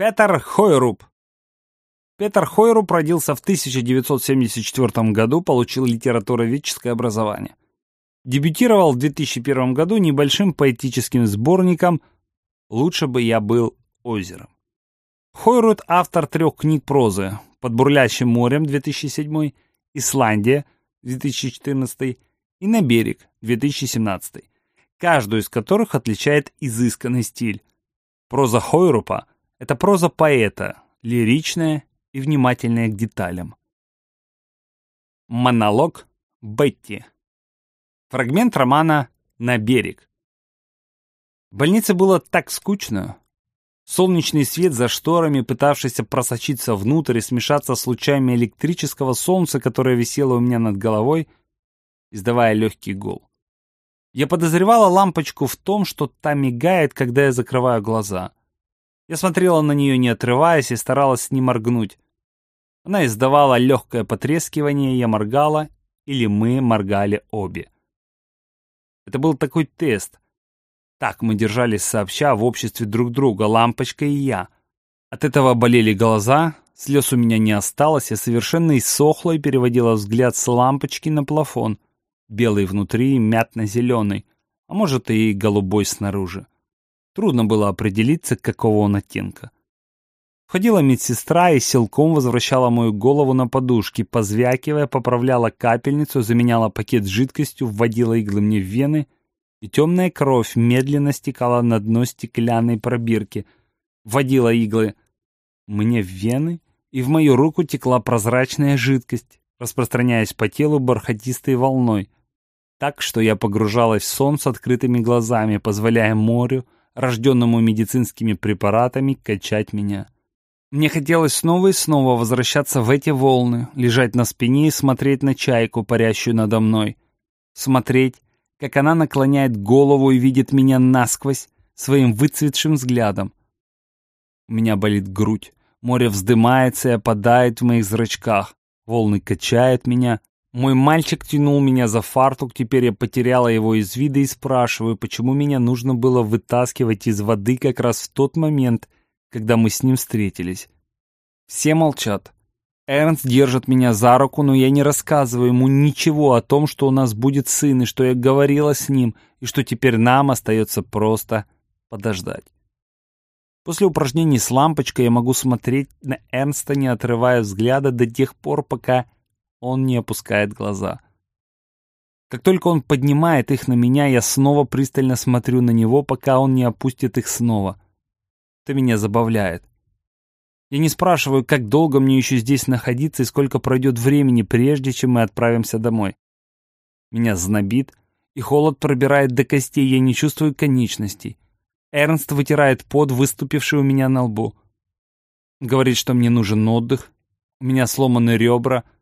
Петер Хойруб. Петер Хойруб родился в 1974 году, получил литературоведческое образование. Дебютировал в 2001 году небольшим поэтическим сборником «Лучше бы я был озером». Хойрут – автор трех книг прозы «Под бурлящим морем» 2007, «Исландия» 2014 и «На берег» 2017, каждую из которых отличает изысканный стиль. Проза Хойрупа это проза поэта, лиричная и внимательная к деталям. Монолог Бетти. Фрагмент романа «На берег». В больнице было так скучно. Солнечный свет за шторами, пытавшийся просочиться внутрь и смешаться с лучами электрического солнца, которое висело у меня над головой, издавая легкий гул. Я подозревала лампочку в том, что та мигает, когда я закрываю глаза. Я смотрела на нее, не отрываясь, и старалась не моргнуть. Она издавала легкое потрескивание, я моргала, или мы моргали обе. Это был такой тест. Так мы держались сообща в обществе друг друга, лампочка и я. От этого болели глаза, слез у меня не осталось, я совершенно иссохла и переводила взгляд с лампочки на плафон. Белый внутри, мятно-зеленый, а может и голубой снаружи. Трудно было определиться, какого он оттенка. Входила медсестра и силком возвращала мою голову на подушки, позвякивая, поправляла капельницу, заменяла пакет с жидкостью, вводила иглы мне в вены, и темная кровь медленно стекала на дно стеклянной пробирки. Вводила иглы мне в вены, и в мою руку текла прозрачная жидкость, распространяясь по телу бархатистой волной, так что я погружалась в сон с открытыми глазами, позволяя морю, рожденному медицинскими препаратами, качать меня. Мне хотелось снова и снова возвращаться в эти волны, лежать на спине и смотреть на чайку, парящую надо мной. Смотреть, как она наклоняет голову и видит меня насквозь своим выцветшим взглядом. У меня болит грудь, море вздымается и опадает в моих зрачках, волны качают меня, мой мальчик тянул меня за фартук, теперь я потеряла его из вида и спрашиваю, почему меня нужно было вытаскивать из воды как раз в тот момент, когда мы с ним встретились. Все молчат. Эрнст держит меня за руку, но я не рассказываю ему ничего о том, что у нас будет сын, и что я говорила с ним, и что теперь нам остается просто подождать. После упражнений с лампочкой я могу смотреть на Эрнста, не отрывая взгляда до тех пор, пока он не опускает глаза. Как только он поднимает их на меня, я снова пристально смотрю на него, пока он не опустит их снова. Это меня забавляет. Я не спрашиваю, как долго мне еще здесь находиться и сколько пройдет времени, прежде чем мы отправимся домой. Меня знобит, и холод пробирает до костей, я не чувствую конечностей. Эрнст вытирает пот, выступивший у меня на лбу. Говорит, что мне нужен отдых, у меня сломаны ребра —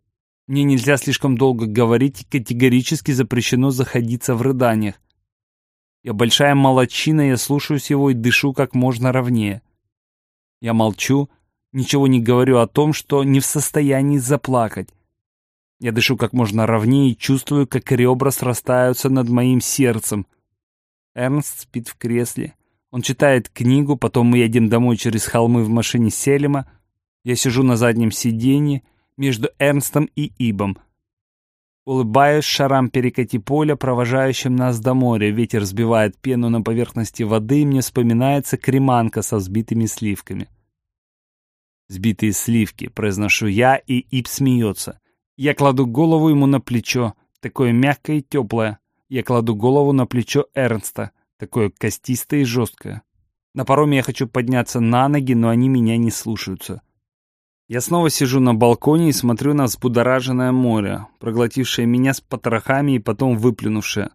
мне нельзя слишком долго говорить категорически запрещено заходиться в рыданиях. Я большая молодчина, я слушаюсь его и дышу как можно ровнее. Я молчу, ничего не говорю о том, что не в состоянии заплакать. Я дышу как можно ровнее и чувствую, как ребра срастаются над моим сердцем. Эрнст спит в кресле. Он читает книгу, потом мы едем домой через холмы в машине Селема. Я сижу на заднем сиденье, между Эрнстом и Ибом. Улыбаюсь шарам перекати поля, провожающим нас до моря. Ветер сбивает пену на поверхности воды, и мне вспоминается креманка со взбитыми сливками. «Сбитые сливки», — произношу я, и Иб смеется. Я кладу голову ему на плечо, такое мягкое и теплое. Я кладу голову на плечо Эрнста, такое костистое и жесткое. На пароме я хочу подняться на ноги, но они меня не слушаются. Я снова сижу на балконе и смотрю на взбудораженное море, проглотившее меня с потрохами и потом выплюнувшее.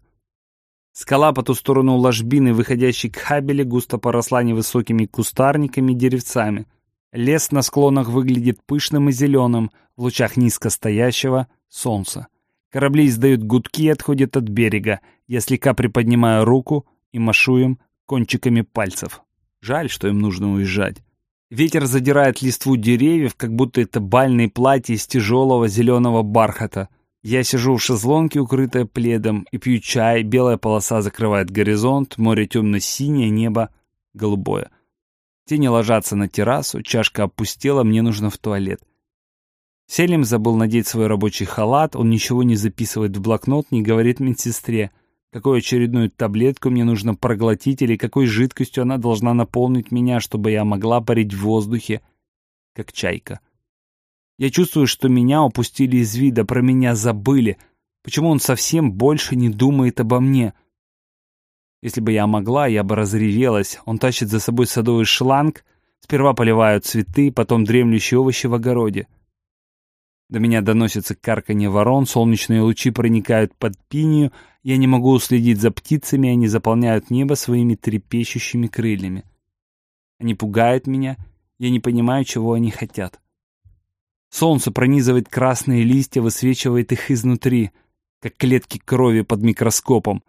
Скала по ту сторону ложбины, выходящей к хабеле, густо поросла невысокими кустарниками и деревцами. Лес на склонах выглядит пышным и зеленым в лучах низко стоящего солнца. Корабли издают гудки и отходят от берега. Я слегка приподнимаю руку и машу им кончиками пальцев. Жаль, что им нужно уезжать. Ветер задирает листву деревьев, как будто это бальные платья из тяжелого зеленого бархата. Я сижу в шезлонге, укрытая пледом, и пью чай, белая полоса закрывает горизонт, море темно-синее, небо голубое. Тени ложатся на террасу, чашка опустела, мне нужно в туалет. Селим забыл надеть свой рабочий халат, он ничего не записывает в блокнот, не говорит медсестре, какую очередную таблетку мне нужно проглотить или какой жидкостью она должна наполнить меня, чтобы я могла парить в воздухе, как чайка. Я чувствую, что меня упустили из вида, про меня забыли. Почему он совсем больше не думает обо мне? Если бы я могла, я бы разревелась. Он тащит за собой садовый шланг, сперва поливают цветы, потом дремлющие овощи в огороде. До меня доносится карканье ворон, солнечные лучи проникают под пинию, я не могу уследить за птицами, они заполняют небо своими трепещущими крыльями. Они пугают меня, я не понимаю, чего они хотят. Солнце пронизывает красные листья, высвечивает их изнутри, как клетки крови под микроскопом.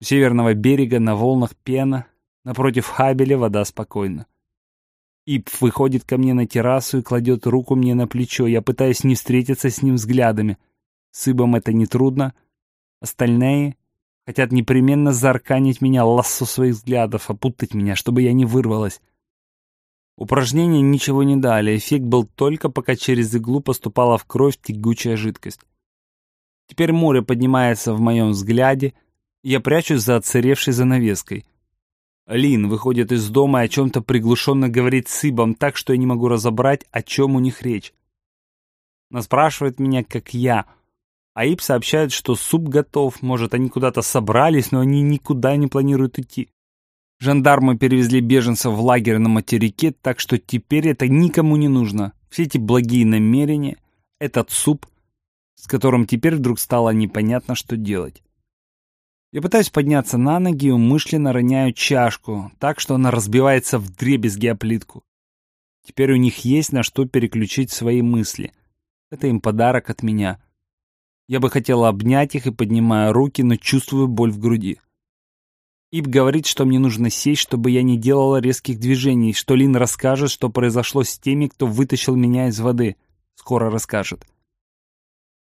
У северного берега на волнах пена, напротив Хабеля вода спокойна. Ип выходит ко мне на террасу и кладет руку мне на плечо. Я пытаюсь не встретиться с ним взглядами. С Ибом это нетрудно. Остальные хотят непременно заарканить меня лассо своих взглядов, опутать меня, чтобы я не вырвалась. Упражнения ничего не дали. Эффект был только, пока через иглу поступала в кровь тягучая жидкость. Теперь море поднимается в моем взгляде, я прячусь за отсыревшей занавеской — Лин выходит из дома и о чем-то приглушенно говорит с Ибом так, что я не могу разобрать, о чем у них речь. Она спрашивает меня, как я. А Иб сообщает, что суп готов, может, они куда-то собрались, но они никуда не планируют идти. Жандармы перевезли беженцев в лагерь на материке, так что теперь это никому не нужно. Все эти благие намерения, этот суп, с которым теперь вдруг стало непонятно, что делать. Я пытаюсь подняться на ноги и умышленно роняю чашку, так что она разбивается в дребезги о плитку. Теперь у них есть на что переключить свои мысли. Это им подарок от меня. Я бы хотела обнять их и поднимаю руки, но чувствую боль в груди. Иб говорит, что мне нужно сесть, чтобы я не делала резких движений, что Лин расскажет, что произошло с теми, кто вытащил меня из воды. Скоро расскажет.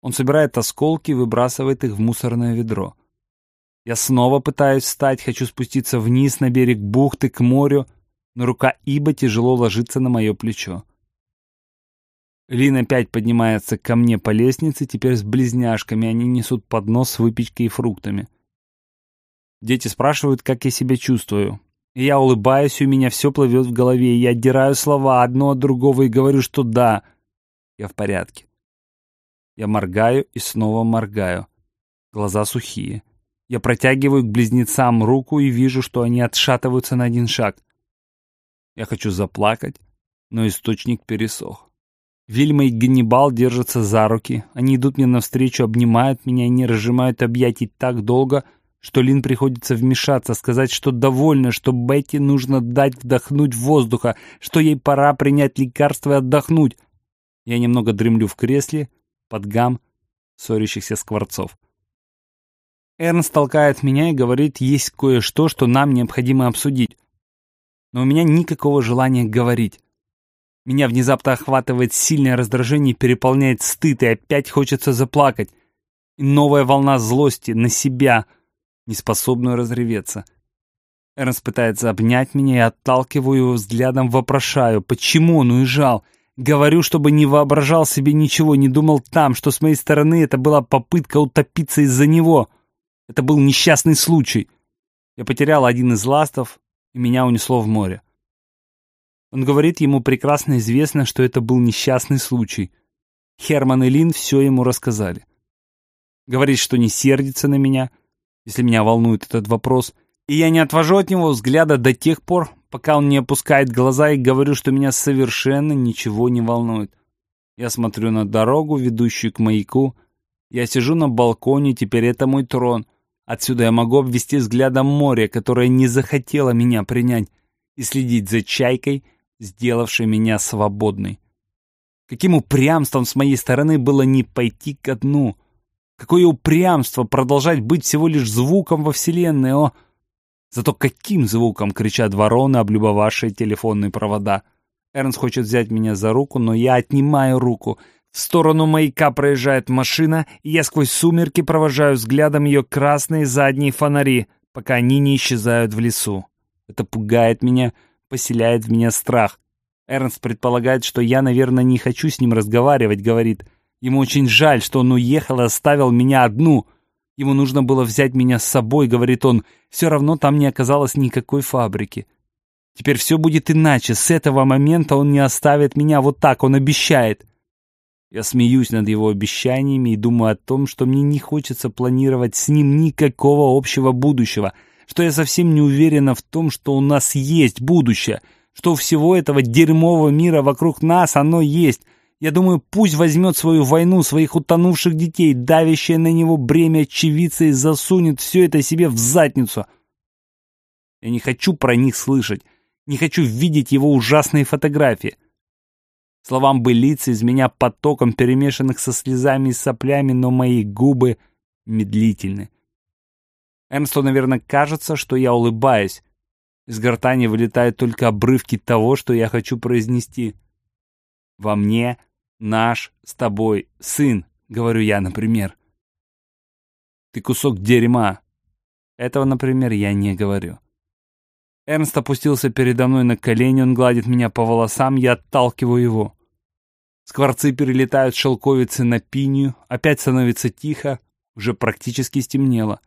Он собирает осколки и выбрасывает их в мусорное ведро. Я снова пытаюсь встать, хочу спуститься вниз на берег бухты к морю, но рука Иба тяжело ложится на мое плечо. Лин опять поднимается ко мне по лестнице, теперь с близняшками, они несут поднос с выпечкой и фруктами. Дети спрашивают, как я себя чувствую. Я улыбаюсь, у меня все плывет в голове, я отдираю слова одно от другого и говорю, что да, я в порядке. Я моргаю и снова моргаю. Глаза сухие. Я протягиваю к близнецам руку и вижу, что они отшатываются на один шаг. Я хочу заплакать, но источник пересох. Вильма и Ганнибал держатся за руки. Они идут мне навстречу, обнимают меня и не разжимают объятий так долго, что Лин приходится вмешаться, сказать, что довольна, что Бетти нужно дать вдохнуть воздуха, что ей пора принять лекарство и отдохнуть. Я немного дремлю в кресле под гам ссорящихся скворцов. Эрнст толкает меня и говорит, есть кое-что, что нам необходимо обсудить. Но у меня никакого желания говорить. Меня внезапно охватывает сильное раздражение, переполняет стыд, и опять хочется заплакать. И новая волна злости на себя, неспособную разреветься. Эрнст пытается обнять меня, и отталкиваю его взглядом, вопрошаю, почему он уезжал. Говорю, чтобы не воображал себе ничего, не думал там, что с моей стороны это была попытка утопиться из-за него. Это был несчастный случай. Я потерял один из ластов, и меня унесло в море. Он говорит, ему прекрасно известно, что это был несчастный случай. Херман и Лин все ему рассказали. Говорит, что не сердится на меня, если меня волнует этот вопрос, и я не отвожу от него взгляда до тех пор, пока он не опускает глаза и говорю, что меня совершенно ничего не волнует. Я смотрю на дорогу, ведущую к маяку. Я сижу на балконе, теперь это мой трон. Отсюда я могу обвести взглядом море, которое не захотело меня принять, и следить за чайкой, сделавшей меня свободной. Каким упрямством с моей стороны было не пойти ко дну. Какое упрямство продолжать быть всего лишь звуком во Вселенной, о! Зато каким звуком кричат вороны, облюбовавшие телефонные провода. Эрнст хочет взять меня за руку, но я отнимаю руку. В сторону маяка проезжает машина, и я сквозь сумерки провожаю взглядом ее красные задние фонари, пока они не исчезают в лесу. Это пугает меня, поселяет в меня страх. Эрнст предполагает, что я, наверное, не хочу с ним разговаривать, говорит. Ему очень жаль, что он уехал и оставил меня одну. Ему нужно было взять меня с собой, говорит он. Все равно там не оказалось никакой фабрики. Теперь все будет иначе. С этого момента он не оставит меня вот так, он обещает. Я смеюсь над его обещаниями и думаю о том, что мне не хочется планировать с ним никакого общего будущего, что я совсем не уверена в том, что у нас есть будущее, что всего этого дерьмового мира вокруг нас оно есть. Я думаю, пусть возьмет свою войну, своих утонувших детей, давящее на него бремя очевидца и засунет все это себе в задницу. Я не хочу про них слышать. Не хочу видеть его ужасные фотографии. Словам бы лица из меня потоком, перемешанных со слезами и соплями, но мои губы медлительны. Эрнсту, наверное, кажется, что я улыбаюсь. Из гортани вылетают только обрывки того, что я хочу произнести. «Во мне наш с тобой сын», — говорю я, например. «Ты кусок дерьма». Этого, например, я не говорю. Эрнст опустился передо мной на колени, он гладит меня по волосам, я отталкиваю его. Скворцы перелетают шелковицы на пинию, опять становится тихо, уже практически стемнело.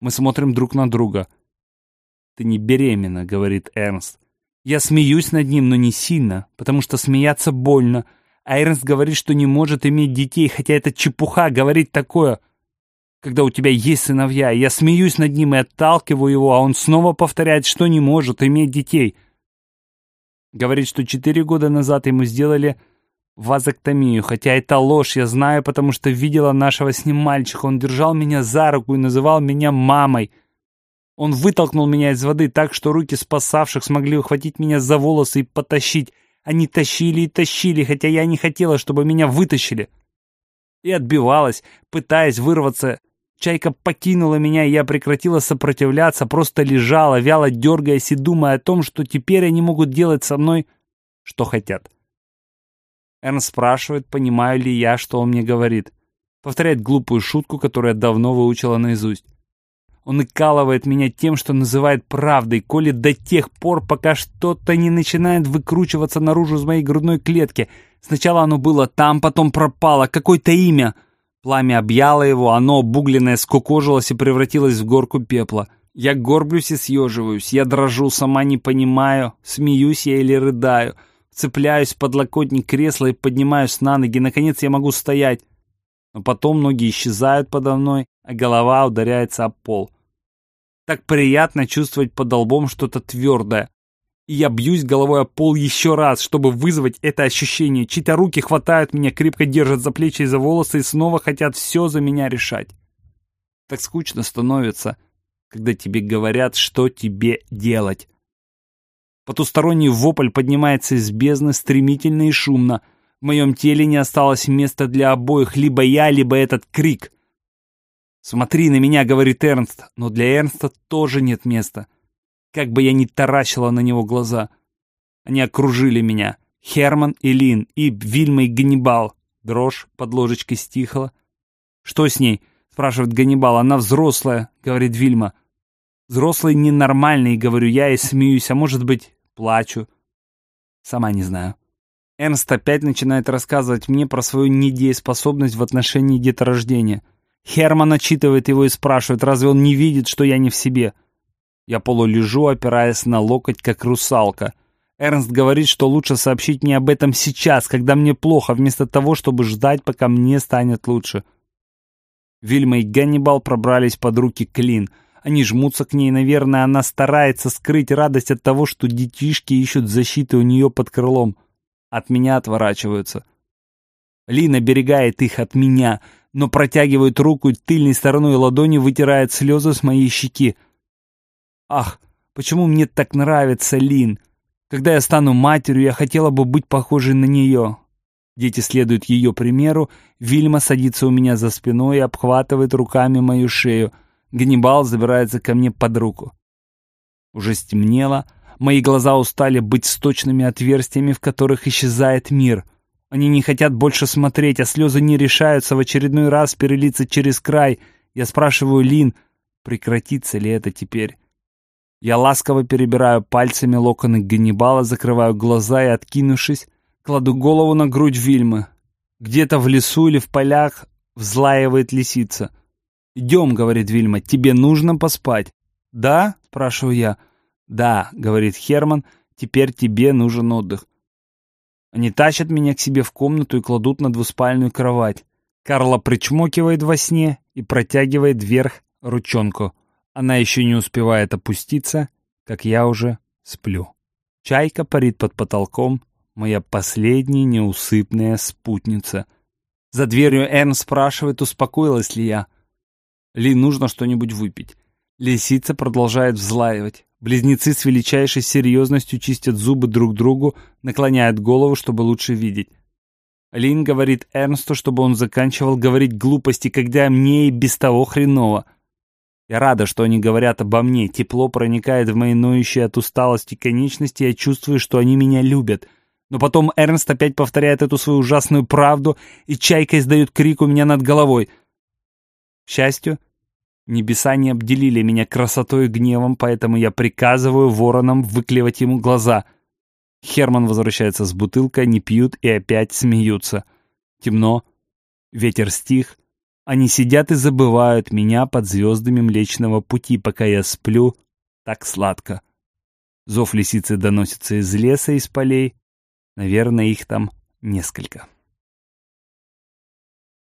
Мы смотрим друг на друга. «Ты не беременна», — говорит Эрнст. Я смеюсь над ним, но не сильно, потому что смеяться больно. А Эрнст говорит, что не может иметь детей, хотя это чепуха говорить такое когда у тебя есть сыновья. Я смеюсь над ним и отталкиваю его, а он снова повторяет, что не может иметь детей. Говорит, что четыре года назад ему сделали вазоктомию, хотя это ложь, я знаю, потому что видела нашего с ним мальчика. Он держал меня за руку и называл меня мамой. Он вытолкнул меня из воды так, что руки спасавших смогли ухватить меня за волосы и потащить. Они тащили и тащили, хотя я не хотела, чтобы меня вытащили. И отбивалась, пытаясь вырваться Чайка покинула меня, и я прекратила сопротивляться, просто лежала, вяло дергаясь и думая о том, что теперь они могут делать со мной, что хотят. Эрн спрашивает, понимаю ли я, что он мне говорит. Повторяет глупую шутку, которую я давно выучила наизусть. Он икалывает меня тем, что называет правдой, коли до тех пор, пока что-то не начинает выкручиваться наружу из моей грудной клетки. Сначала оно было там, потом пропало, какое-то имя — Пламя объяло его, оно, обугленное, скукожилось и превратилось в горку пепла. Я горблюсь и съеживаюсь, я дрожу, сама не понимаю, смеюсь я или рыдаю. Цепляюсь в подлокотник кресла и поднимаюсь на ноги. Наконец я могу стоять. Но потом ноги исчезают подо мной, а голова ударяется об пол. Так приятно чувствовать под лбом что-то твердое и я бьюсь головой о пол еще раз, чтобы вызвать это ощущение. Чьи-то руки хватают меня, крепко держат за плечи и за волосы и снова хотят все за меня решать. Так скучно становится, когда тебе говорят, что тебе делать. Потусторонний вопль поднимается из бездны стремительно и шумно. В моем теле не осталось места для обоих, либо я, либо этот крик. «Смотри на меня», — говорит Эрнст, но для Эрнста тоже нет места. Как бы я ни таращила на него глаза. Они окружили меня. Херман и Лин, и Вильма и Ганнибал. Дрожь под ложечкой стихла. «Что с ней?» — спрашивает Ганнибал. «Она взрослая», — говорит Вильма. «Взрослый ненормальный», — говорю я и смеюсь, а может быть, плачу. Сама не знаю. Эрнст опять начинает рассказывать мне про свою недееспособность в отношении деторождения. Херман отчитывает его и спрашивает, разве он не видит, что я не в себе?» Я полулежу, опираясь на локоть, как русалка. Эрнст говорит, что лучше сообщить мне об этом сейчас, когда мне плохо, вместо того, чтобы ждать, пока мне станет лучше. Вильма и Ганнибал пробрались под руки Клин. Они жмутся к ней, наверное, она старается скрыть радость от того, что детишки ищут защиты у нее под крылом. От меня отворачиваются. Лин оберегает их от меня, но протягивает руку тыльной стороной ладони вытирает слезы с моей щеки. Ах, почему мне так нравится Лин? Когда я стану матерью, я хотела бы быть похожей на нее. Дети следуют ее примеру. Вильма садится у меня за спиной и обхватывает руками мою шею. Ганнибал забирается ко мне под руку. Уже стемнело. Мои глаза устали быть сточными отверстиями, в которых исчезает мир. Они не хотят больше смотреть, а слезы не решаются в очередной раз перелиться через край. Я спрашиваю Лин, прекратится ли это теперь. Я ласково перебираю пальцами локоны Ганнибала, закрываю глаза и, откинувшись, кладу голову на грудь Вильмы. Где-то в лесу или в полях взлаивает лисица. «Идем», — говорит Вильма, — «тебе нужно поспать». «Да?» — спрашиваю я. «Да», — говорит Херман, — «теперь тебе нужен отдых». Они тащат меня к себе в комнату и кладут на двуспальную кровать. Карла причмокивает во сне и протягивает вверх ручонку. Она еще не успевает опуститься, как я уже сплю. Чайка парит под потолком, моя последняя неусыпная спутница. За дверью Эрн спрашивает, успокоилась ли я. Ли нужно что-нибудь выпить. Лисица продолжает взлаивать. Близнецы с величайшей серьезностью чистят зубы друг другу, наклоняют голову, чтобы лучше видеть. Лин говорит Эрнсту, чтобы он заканчивал говорить глупости, когда мне и без того хреново. Я рада, что они говорят обо мне. Тепло проникает в мои ноющие от усталости конечности, я чувствую, что они меня любят. Но потом Эрнст опять повторяет эту свою ужасную правду, и чайка издает крик у меня над головой. К счастью, небеса не обделили меня красотой и гневом, поэтому я приказываю воронам выклевать ему глаза. Херман возвращается с бутылкой, они пьют и опять смеются. Темно, ветер стих, они сидят и забывают меня под звездами Млечного Пути, пока я сплю так сладко. Зов лисицы доносится из леса, из полей. Наверное, их там несколько.